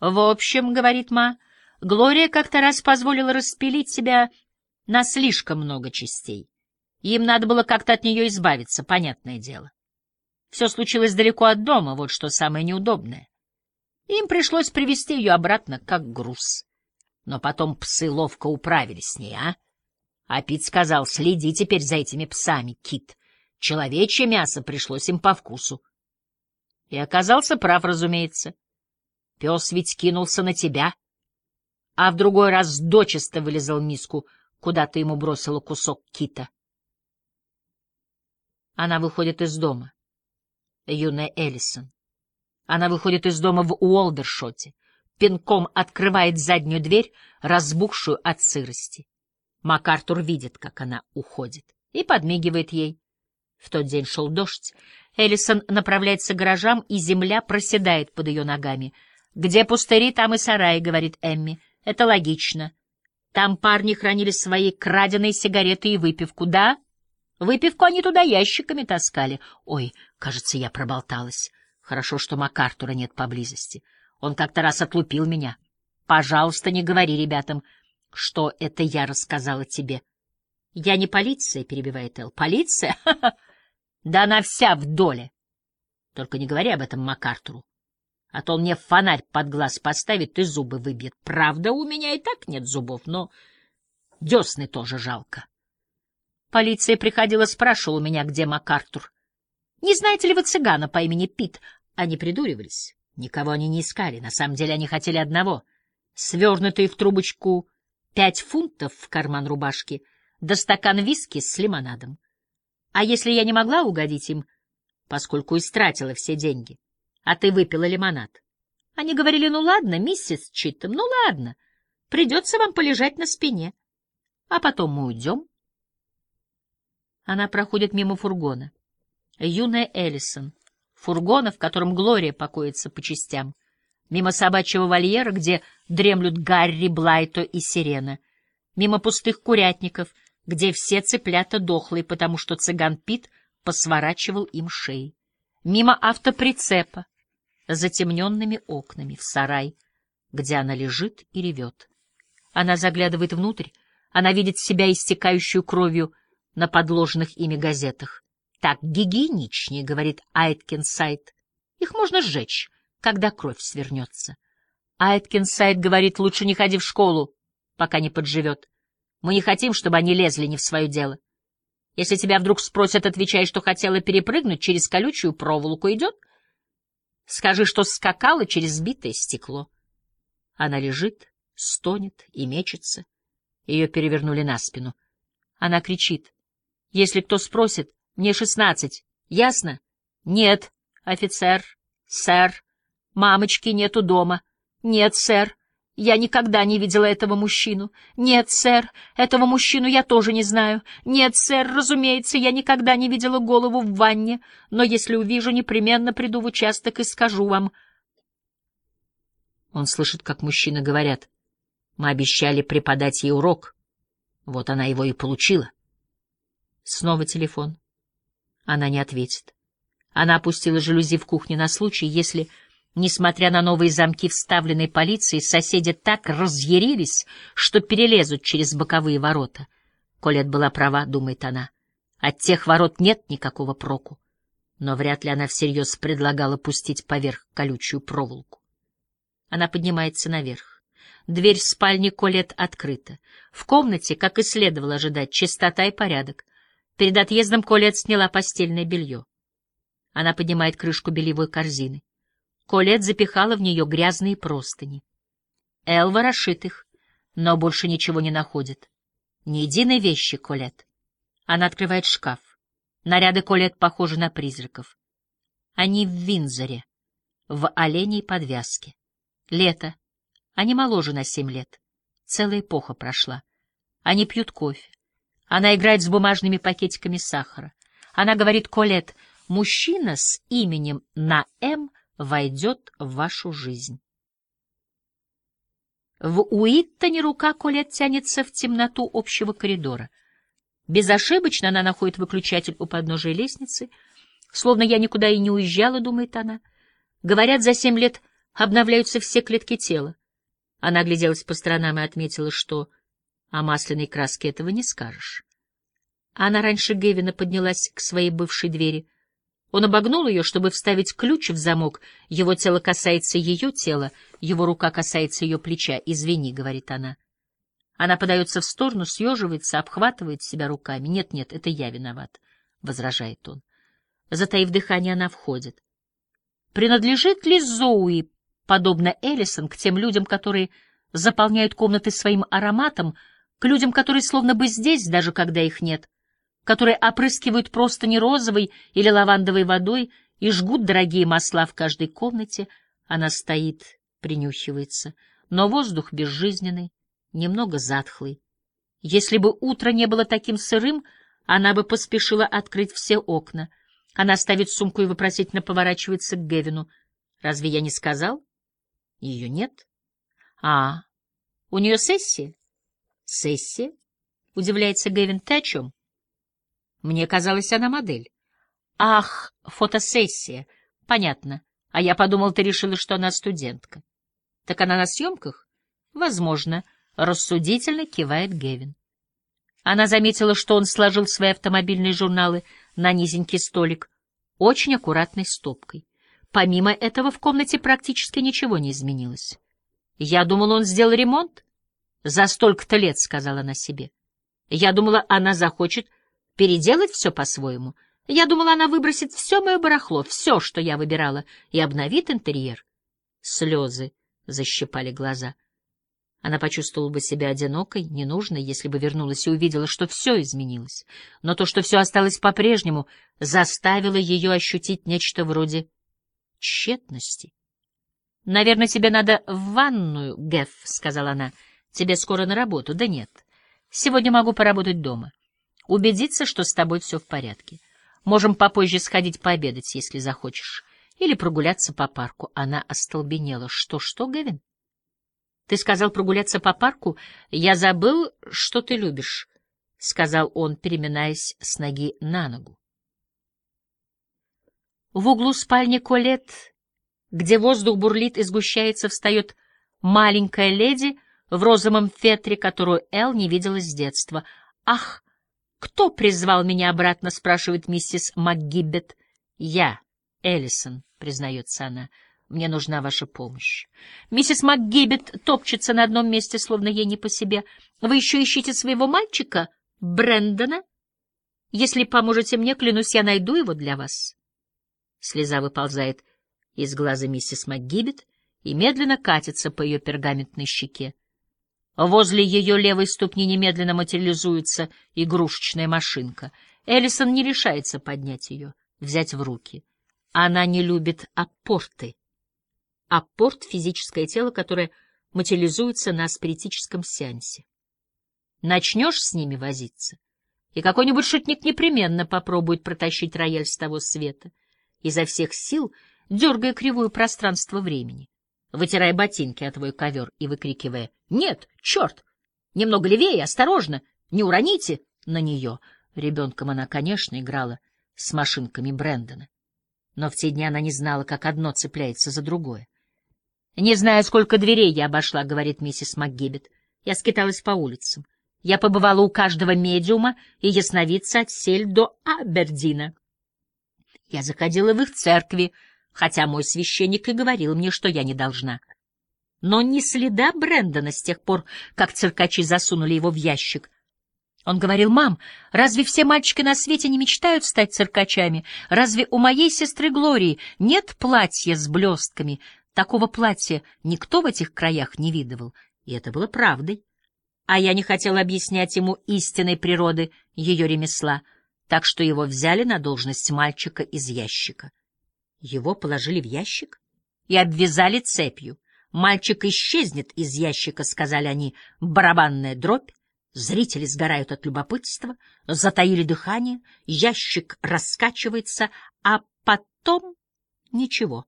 В общем, — говорит Ма, — Глория как-то раз позволила распилить себя на слишком много частей. Им надо было как-то от нее избавиться, понятное дело. Все случилось далеко от дома, вот что самое неудобное. Им пришлось привести ее обратно, как груз. Но потом псы ловко управились с ней, а? А Пит сказал, следи теперь за этими псами, Кит. Человечье мясо пришлось им по вкусу. И оказался прав, разумеется. Пес ведь кинулся на тебя, а в другой раз дочисто вылезал миску, куда ты ему бросила кусок кита. Она выходит из дома. Юная Эллисон. Она выходит из дома в Уолдершоте, пинком открывает заднюю дверь, разбухшую от сырости. МакАртур видит, как она уходит, и подмигивает ей. В тот день шел дождь. Эллисон направляется к гаражам, и земля проседает под ее ногами. «Где пустыри, там и сараи», — говорит Эмми. «Это логично. Там парни хранили свои краденые сигареты и выпивку, да? Выпивку они туда ящиками таскали. Ой, кажется, я проболталась. Хорошо, что МакАртура нет поблизости. Он как-то раз отлупил меня. Пожалуйста, не говори ребятам, что это я рассказала тебе. Я не полиция, — перебивает Эл. Полиция? Да она вся в доле. Только не говори об этом МакАртуру. А то он мне фонарь под глаз поставит и зубы выбьет. Правда, у меня и так нет зубов, но десны тоже жалко. Полиция приходила, спрашивала меня, где МакАртур. Не знаете ли вы цыгана по имени Пит? Они придуривались. Никого они не искали. На самом деле они хотели одного — свернутые в трубочку пять фунтов в карман рубашки, да стакан виски с лимонадом. А если я не могла угодить им, поскольку истратила все деньги, а ты выпила лимонад? Они говорили, ну ладно, миссис Читтем, ну ладно, придется вам полежать на спине, а потом мы уйдем. Она проходит мимо фургона. Юная Эллисон. Фургона, в котором Глория покоится по частям. Мимо собачьего вольера, где дремлют Гарри, Блайто и Сирена. Мимо пустых курятников, где все цыплята дохлые, потому что цыган Пит посворачивал им шеи. Мимо автоприцепа, затемненными окнами, в сарай, где она лежит и ревет. Она заглядывает внутрь, она видит себя истекающую кровью на подложенных ими газетах. Так гигиеничнее, говорит Айткинсайд. Их можно сжечь, когда кровь свернется. Айткинсайд говорит, лучше не ходи в школу, пока не подживет. Мы не хотим, чтобы они лезли не в свое дело. Если тебя вдруг спросят, отвечай, что хотела перепрыгнуть через колючую проволоку, идет? Скажи, что скакала через сбитое стекло. Она лежит, стонет и мечется. Ее перевернули на спину. Она кричит. Если кто спросит, мне шестнадцать. Ясно? Нет, офицер, сэр. Мамочки нету дома. Нет, сэр. Я никогда не видела этого мужчину. Нет, сэр, этого мужчину я тоже не знаю. Нет, сэр, разумеется, я никогда не видела голову в ванне, но если увижу, непременно приду в участок и скажу вам. Он слышит, как мужчины говорят. Мы обещали преподать ей урок. Вот она его и получила. Снова телефон. Она не ответит. Она опустила жалюзи в кухне на случай, если, несмотря на новые замки, вставленные полицией, соседи так разъярились, что перелезут через боковые ворота. Колет была права, думает она. От тех ворот нет никакого проку. Но вряд ли она всерьез предлагала пустить поверх колючую проволоку. Она поднимается наверх. Дверь в спальне Колет открыта. В комнате, как и следовало ожидать, чистота и порядок. Перед отъездом Колет сняла постельное белье. Она поднимает крышку бельевой корзины. Колет запихала в нее грязные простыни. Эл ворошит их, но больше ничего не находит. Ни единой вещи, Колет. Она открывает шкаф. Наряды Колет похожи на призраков. Они в Винзоре, в оленей подвязке. Лето. Они моложе на семь лет. Целая эпоха прошла. Они пьют кофе. Она играет с бумажными пакетиками сахара. Она говорит, Колет, мужчина с именем на «М» войдет в вашу жизнь. В Уиттоне рука Колет тянется в темноту общего коридора. Безошибочно она находит выключатель у подножия лестницы. Словно я никуда и не уезжала, думает она. Говорят, за семь лет обновляются все клетки тела. Она огляделась по сторонам и отметила, что о масляной краске этого не скажешь. Она раньше Гевина поднялась к своей бывшей двери. Он обогнул ее, чтобы вставить ключ в замок. Его тело касается ее тела, его рука касается ее плеча. «Извини», — говорит она. Она подается в сторону, съеживается, обхватывает себя руками. «Нет-нет, это я виноват», — возражает он. Затаив дыхание, она входит. Принадлежит ли Зоуи, подобно Эллисон, к тем людям, которые заполняют комнаты своим ароматом, к людям, которые словно бы здесь, даже когда их нет, которые опрыскивают просто не розовой или лавандовой водой и жгут дорогие масла в каждой комнате? Она стоит, принюхивается, но воздух безжизненный, немного затхлый. Если бы утро не было таким сырым, она бы поспешила открыть все окна. Она ставит сумку и вопросительно поворачивается к Гевину. «Разве я не сказал?» «Ее нет». «А, у нее сессия?» «Сессия?» — удивляется Гевин. «Ты о чем?» «Мне казалось, она модель». «Ах, фотосессия. Понятно. А я подумал, ты решила, что она студентка». «Так она на съемках?» «Возможно», — рассудительно кивает Гевин. Она заметила, что он сложил свои автомобильные журналы на низенький столик, очень аккуратной стопкой. Помимо этого в комнате практически ничего не изменилось. «Я думала, он сделал ремонт?» «За столько-то лет», — сказала она себе. «Я думала, она захочет переделать все по-своему. Я думала, она выбросит все мое барахло, все, что я выбирала, и обновит интерьер». Слезы защипали глаза. Она почувствовала бы себя одинокой, ненужной, если бы вернулась и увидела, что все изменилось. Но то, что все осталось по-прежнему, заставило ее ощутить нечто вроде тщетности. — Наверное, тебе надо в ванную, Геф, — сказала она. — Тебе скоро на работу. Да нет. Сегодня могу поработать дома. Убедиться, что с тобой все в порядке. Можем попозже сходить пообедать, если захочешь. Или прогуляться по парку. Она остолбенела. Что-что, Гевин? Ты сказал прогуляться по парку? Я забыл, что ты любишь, — сказал он, переминаясь с ноги на ногу. В углу спальни Колет, где воздух бурлит и сгущается, встает маленькая леди в розовом фетре, которую Эл не видела с детства. «Ах, кто призвал меня обратно?» — спрашивает миссис МакГиббет. «Я, Эллисон», — признается она. Мне нужна ваша помощь. Миссис МакГиббет топчется на одном месте, словно ей не по себе. Вы еще ищете своего мальчика, Брэндона? Если поможете мне, клянусь, я найду его для вас. Слеза выползает из глаза миссис МакГиббет и медленно катится по ее пергаментной щеке. Возле ее левой ступни немедленно материализуется игрушечная машинка. Эллисон не решается поднять ее, взять в руки. Она не любит апорты апорт — физическое тело, которое материализуется на спиритическом сеансе. Начнешь с ними возиться, и какой-нибудь шутник непременно попробует протащить рояль с того света, изо всех сил дергая кривую пространство времени, вытирая ботинки о твой ковер и выкрикивая «Нет, черт! Немного левее, осторожно! Не уроните на нее!» Ребенком она, конечно, играла с машинками Брэндона. Но в те дни она не знала, как одно цепляется за другое. «Не знаю, сколько дверей я обошла», — говорит миссис МакГиббет. «Я скиталась по улицам. Я побывала у каждого медиума и ясновидца от Сель до Абердина. Я заходила в их церкви, хотя мой священник и говорил мне, что я не должна. Но ни следа Брэндона с тех пор, как циркачи засунули его в ящик. Он говорил, «Мам, разве все мальчики на свете не мечтают стать циркачами? Разве у моей сестры Глории нет платья с блестками, Такого платья никто в этих краях не видывал, и это было правдой. А я не хотела объяснять ему истинной природы ее ремесла, так что его взяли на должность мальчика из ящика. Его положили в ящик и обвязали цепью. «Мальчик исчезнет из ящика», — сказали они, — барабанная дробь. Зрители сгорают от любопытства, затаили дыхание, ящик раскачивается, а потом ничего.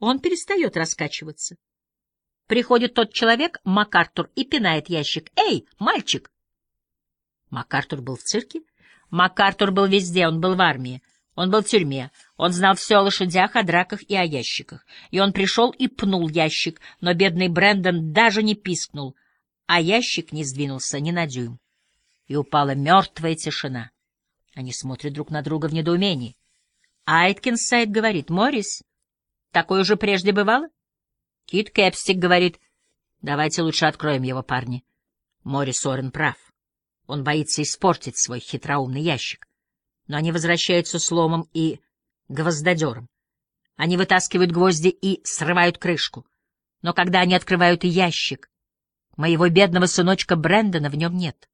Он перестает раскачиваться. Приходит тот человек, МакАртур, и пинает ящик. «Эй, мальчик!» МакАртур был в цирке? МакАртур был везде, он был в армии. Он был в тюрьме, он знал все о лошадях, о драках и о ящиках. И он пришел и пнул ящик, но бедный Брэндон даже не пискнул, а ящик не сдвинулся ни на дюйм. И упала мертвая тишина. Они смотрят друг на друга в недоумении. Айткинсайд говорит, «Моррис, такое уже прежде бывало?» Кит Кэпстик говорит, «Давайте лучше откроем его, парни». Моррис Орен прав. Он боится испортить свой хитроумный ящик. Но они возвращаются с ломом и гвоздодером. Они вытаскивают гвозди и срывают крышку. Но когда они открывают ящик, моего бедного сыночка Брэндона в нем нет.